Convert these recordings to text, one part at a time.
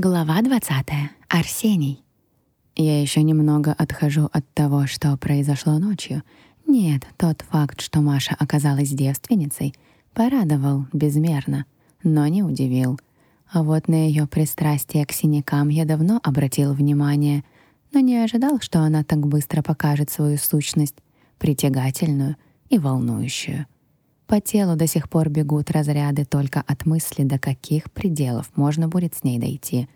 Глава 20. Арсений. Я еще немного отхожу от того, что произошло ночью. Нет, тот факт, что Маша оказалась девственницей, порадовал безмерно, но не удивил. А вот на ее пристрастие к синякам я давно обратил внимание, но не ожидал, что она так быстро покажет свою сущность, притягательную и волнующую. По телу до сих пор бегут разряды только от мысли, до каких пределов можно будет с ней дойти,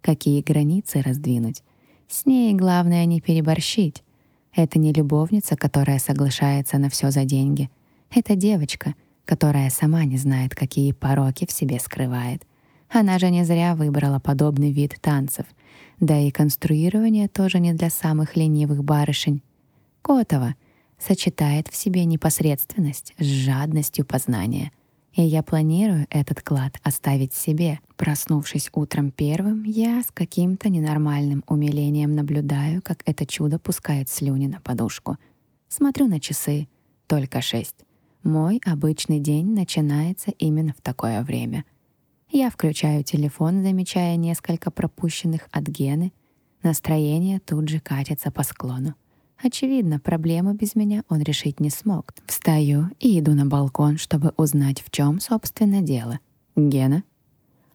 какие границы раздвинуть. С ней главное не переборщить. Это не любовница, которая соглашается на все за деньги. Это девочка, которая сама не знает, какие пороки в себе скрывает. Она же не зря выбрала подобный вид танцев. Да и конструирование тоже не для самых ленивых барышень. Котова — сочетает в себе непосредственность с жадностью познания. И я планирую этот клад оставить себе. Проснувшись утром первым, я с каким-то ненормальным умилением наблюдаю, как это чудо пускает слюни на подушку. Смотрю на часы. Только шесть. Мой обычный день начинается именно в такое время. Я включаю телефон, замечая несколько пропущенных от Гены. Настроение тут же катится по склону. Очевидно, проблему без меня он решить не смог. Встаю и иду на балкон, чтобы узнать, в чем, собственно, дело. Гена?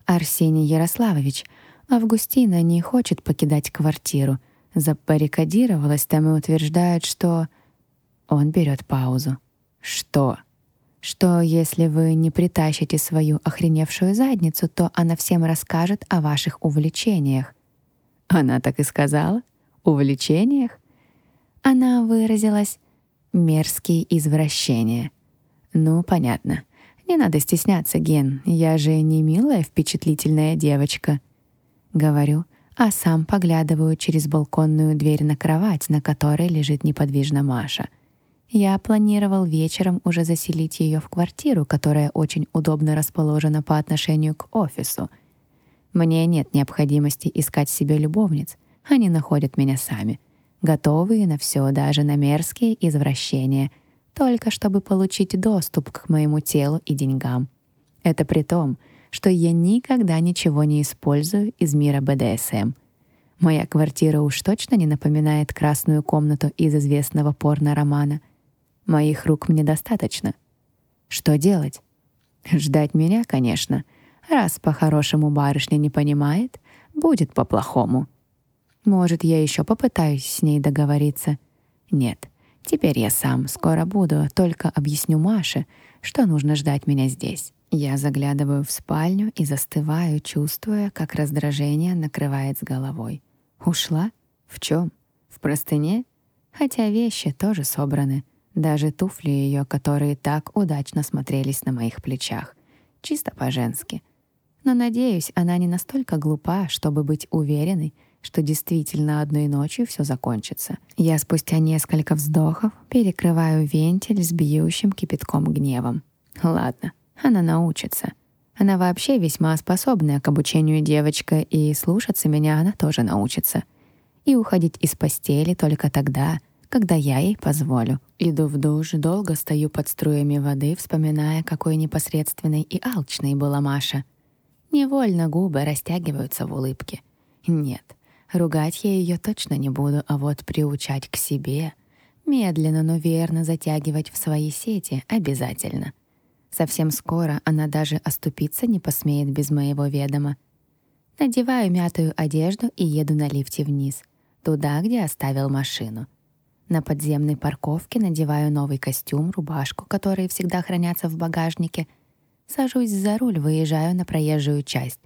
Арсений Ярославович. Августина не хочет покидать квартиру. Забаррикадировалась там и утверждает, что... Он берет паузу. Что? Что если вы не притащите свою охреневшую задницу, то она всем расскажет о ваших увлечениях. Она так и сказала? Увлечениях? Она выразилась «мерзкие извращения». Ну, понятно. Не надо стесняться, Ген. Я же не милая, впечатлительная девочка. Говорю, а сам поглядываю через балконную дверь на кровать, на которой лежит неподвижно Маша. Я планировал вечером уже заселить ее в квартиру, которая очень удобно расположена по отношению к офису. Мне нет необходимости искать себе любовниц. Они находят меня сами готовые на все, даже на мерзкие извращения, только чтобы получить доступ к моему телу и деньгам. Это при том, что я никогда ничего не использую из мира БДСМ. Моя квартира уж точно не напоминает красную комнату из известного порно-романа. Моих рук мне достаточно. Что делать? Ждать меня, конечно. Раз по-хорошему барышня не понимает, будет по-плохому. Может, я еще попытаюсь с ней договориться? Нет, теперь я сам скоро буду, только объясню Маше, что нужно ждать меня здесь. Я заглядываю в спальню и застываю, чувствуя, как раздражение накрывает с головой. Ушла? В чем? В простыне? Хотя вещи тоже собраны. Даже туфли ее, которые так удачно смотрелись на моих плечах. Чисто по-женски. Но, надеюсь, она не настолько глупа, чтобы быть уверенной, что действительно одной ночью все закончится. Я спустя несколько вздохов перекрываю вентиль с бьющим кипятком гневом. Ладно, она научится. Она вообще весьма способная к обучению девочка, и слушаться меня она тоже научится. И уходить из постели только тогда, когда я ей позволю. Иду в душ, долго стою под струями воды, вспоминая, какой непосредственной и алчной была Маша. Невольно губы растягиваются в улыбке. Нет, Ругать я ее точно не буду, а вот приучать к себе, медленно, но верно затягивать в свои сети обязательно. Совсем скоро она даже оступиться не посмеет без моего ведома. Надеваю мятую одежду и еду на лифте вниз, туда, где оставил машину. На подземной парковке надеваю новый костюм, рубашку, которые всегда хранятся в багажнике. Сажусь за руль, выезжаю на проезжую часть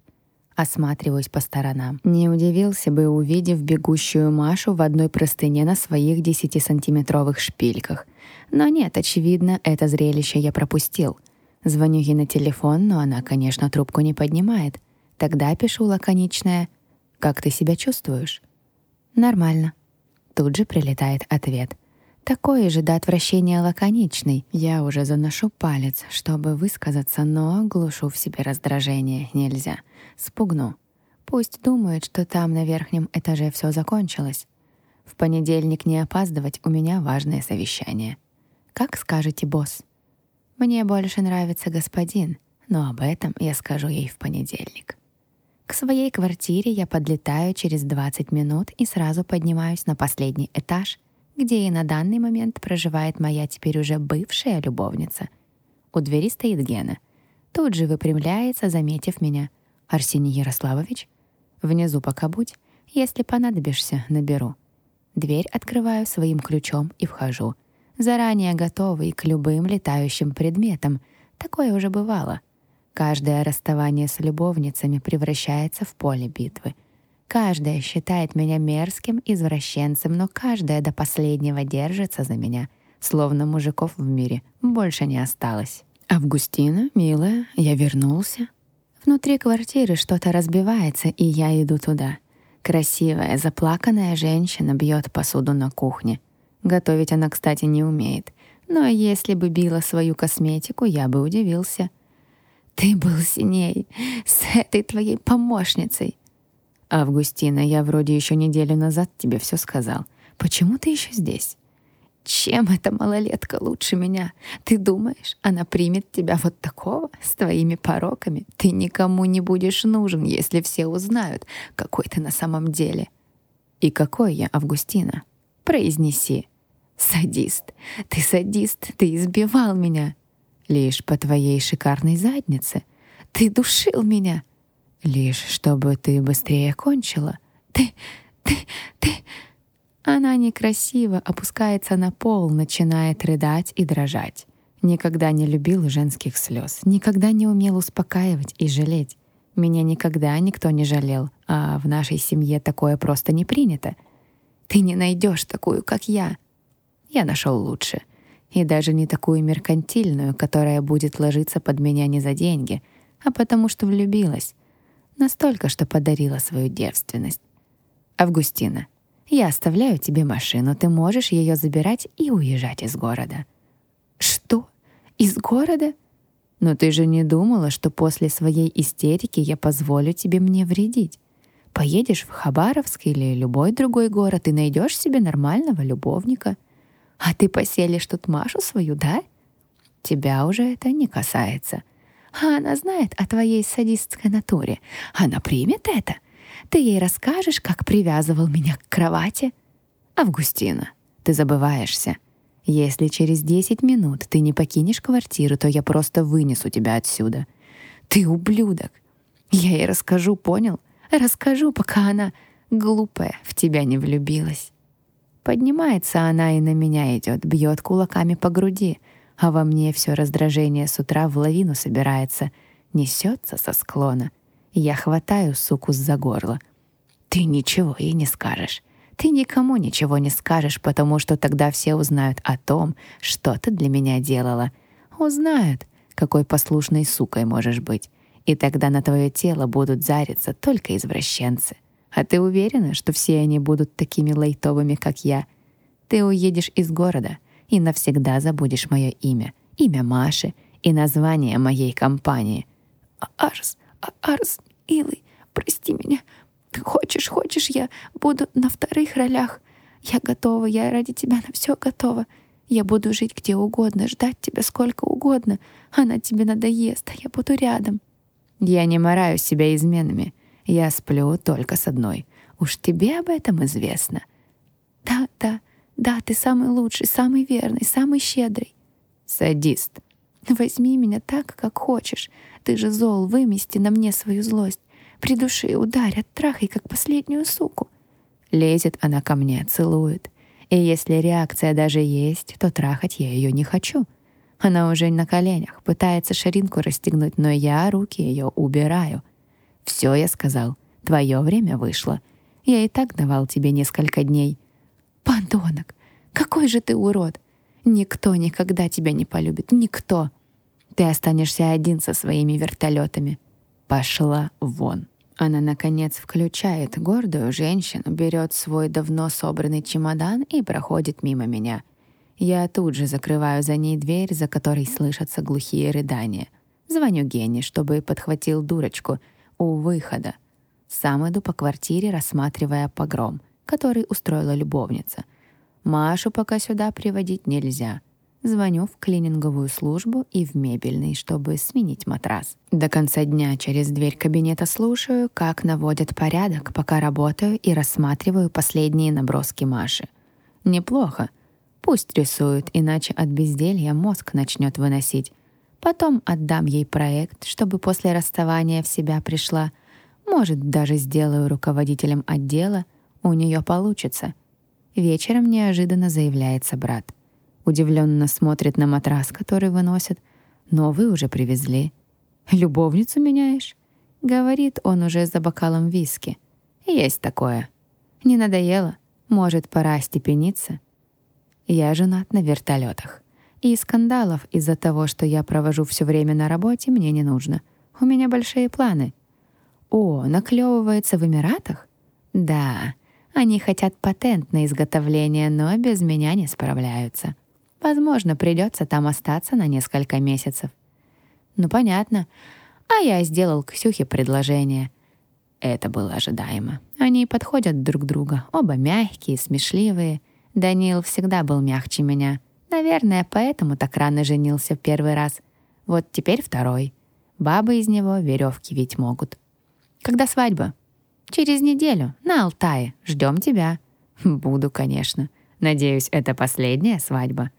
осматриваюсь по сторонам. Не удивился бы, увидев бегущую Машу в одной простыне на своих 10-сантиметровых шпильках. Но нет, очевидно, это зрелище я пропустил. Звоню ей на телефон, но она, конечно, трубку не поднимает. Тогда пишу лаконичное «Как ты себя чувствуешь?» «Нормально». Тут же прилетает ответ — такой же до отвращения лаконичный. Я уже заношу палец, чтобы высказаться, но глушу в себе раздражение. Нельзя. Спугну. Пусть думают, что там на верхнем этаже все закончилось. В понедельник не опаздывать, у меня важное совещание. Как скажете, босс? Мне больше нравится господин, но об этом я скажу ей в понедельник. К своей квартире я подлетаю через 20 минут и сразу поднимаюсь на последний этаж, где и на данный момент проживает моя теперь уже бывшая любовница. У двери стоит Гена. Тут же выпрямляется, заметив меня. «Арсений Ярославович?» «Внизу пока будь. Если понадобишься, наберу». Дверь открываю своим ключом и вхожу. Заранее готовый к любым летающим предметам. Такое уже бывало. Каждое расставание с любовницами превращается в поле битвы. Каждая считает меня мерзким извращенцем, но каждая до последнего держится за меня, словно мужиков в мире больше не осталось. «Августина, милая, я вернулся». Внутри квартиры что-то разбивается, и я иду туда — Красивая, заплаканная женщина бьет посуду на кухне. Готовить она, кстати, не умеет. Но если бы била свою косметику, я бы удивился. «Ты был синей с этой твоей помощницей!» «Августина, я вроде еще неделю назад тебе все сказал. Почему ты еще здесь?» Чем эта малолетка лучше меня? Ты думаешь, она примет тебя вот такого, с твоими пороками? Ты никому не будешь нужен, если все узнают, какой ты на самом деле. И какой я, Августина? Произнеси. Садист. Ты садист, ты избивал меня. Лишь по твоей шикарной заднице. Ты душил меня. Лишь чтобы ты быстрее кончила. Ты, ты, ты... Она некрасиво опускается на пол, начинает рыдать и дрожать. Никогда не любил женских слез, никогда не умел успокаивать и жалеть. Меня никогда никто не жалел, а в нашей семье такое просто не принято. Ты не найдешь такую, как я. Я нашел лучше. И даже не такую меркантильную, которая будет ложиться под меня не за деньги, а потому что влюбилась. Настолько, что подарила свою девственность. Августина, я оставляю тебе машину, ты можешь ее забирать и уезжать из города». «Что? Из города?» «Но ты же не думала, что после своей истерики я позволю тебе мне вредить? Поедешь в Хабаровск или любой другой город и найдешь себе нормального любовника. А ты поселишь тут Машу свою, да? Тебя уже это не касается. А она знает о твоей садистской натуре. Она примет это?» Ты ей расскажешь, как привязывал меня к кровати? Августина, ты забываешься. Если через десять минут ты не покинешь квартиру, то я просто вынесу тебя отсюда. Ты ублюдок. Я ей расскажу, понял? Расскажу, пока она, глупая, в тебя не влюбилась. Поднимается она и на меня идет, бьет кулаками по груди, а во мне все раздражение с утра в лавину собирается, несется со склона — я хватаю суку за горло. Ты ничего ей не скажешь. Ты никому ничего не скажешь, потому что тогда все узнают о том, что ты для меня делала. Узнают, какой послушной сукой можешь быть. И тогда на твое тело будут зариться только извращенцы. А ты уверена, что все они будут такими лайтовыми, как я? Ты уедешь из города и навсегда забудешь мое имя, имя Маши и название моей компании. Арс, Арс, милый, прости меня. Хочешь, хочешь, я буду на вторых ролях. Я готова, я ради тебя на все готова. Я буду жить где угодно, ждать тебя сколько угодно. Она тебе надоест, а я буду рядом. Я не мораю себя изменами. Я сплю только с одной. Уж тебе об этом известно. Да, да, да, ты самый лучший, самый верный, самый щедрый. Садист. Возьми меня так, как хочешь. Ты же зол, вымести на мне свою злость. Придуши, ударь, оттрахай, как последнюю суку. Лезет она ко мне, целует. И если реакция даже есть, то трахать я ее не хочу. Она уже на коленях, пытается ширинку расстегнуть, но я руки ее убираю. Все, я сказал, твое время вышло. Я и так давал тебе несколько дней. Подонок, какой же ты урод! Никто никогда тебя не полюбит, никто. Ты останешься один со своими вертолетами. Пошла вон. Она, наконец, включает гордую женщину, берет свой давно собранный чемодан и проходит мимо меня. Я тут же закрываю за ней дверь, за которой слышатся глухие рыдания. Звоню Гене, чтобы подхватил дурочку у выхода. Сам иду по квартире, рассматривая погром, который устроила любовница. Машу пока сюда приводить нельзя. Звоню в клининговую службу и в мебельный, чтобы сменить матрас. До конца дня через дверь кабинета слушаю, как наводят порядок, пока работаю и рассматриваю последние наброски Маши. Неплохо. Пусть рисует, иначе от безделья мозг начнет выносить. Потом отдам ей проект, чтобы после расставания в себя пришла. Может, даже сделаю руководителем отдела. У нее получится. Вечером неожиданно заявляется брат — Удивленно смотрит на матрас, который выносит. Новый уже привезли. «Любовницу меняешь?» Говорит он уже за бокалом виски. «Есть такое. Не надоело? Может, пора степениться?» Я женат на вертолетах. И скандалов из-за того, что я провожу все время на работе, мне не нужно. У меня большие планы. О, наклевывается в Эмиратах? Да, они хотят патент на изготовление, но без меня не справляются. Возможно, придется там остаться на несколько месяцев. Ну, понятно. А я сделал Ксюхе предложение. Это было ожидаемо. Они подходят друг друга, оба мягкие, смешливые. Даниил всегда был мягче меня. Наверное, поэтому так рано женился в первый раз. Вот теперь второй. Бабы из него веревки ведь могут. Когда свадьба? Через неделю, на Алтае. Ждем тебя. Буду, конечно. Надеюсь, это последняя свадьба.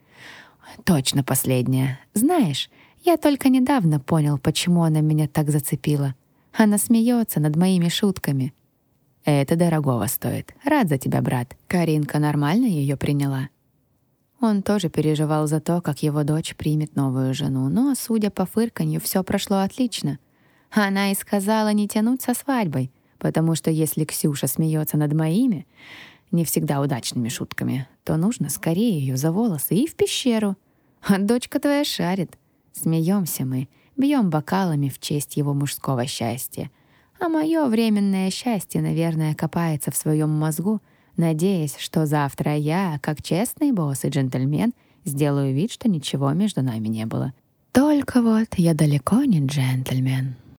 Точно последняя. Знаешь, я только недавно понял, почему она меня так зацепила. Она смеется над моими шутками. Это дорогого стоит. Рад за тебя, брат. Каринка нормально ее приняла. Он тоже переживал за то, как его дочь примет новую жену, но, судя по фырканью, все прошло отлично. Она и сказала не тянуть со свадьбой, потому что если Ксюша смеется над моими, не всегда удачными шутками, то нужно скорее ее за волосы и в пещеру. А дочка твоя шарит. Смеемся мы, бьем бокалами в честь его мужского счастья. А мое временное счастье, наверное, копается в своем мозгу, надеясь, что завтра я, как честный босс и джентльмен, сделаю вид, что ничего между нами не было. Только вот я далеко не джентльмен.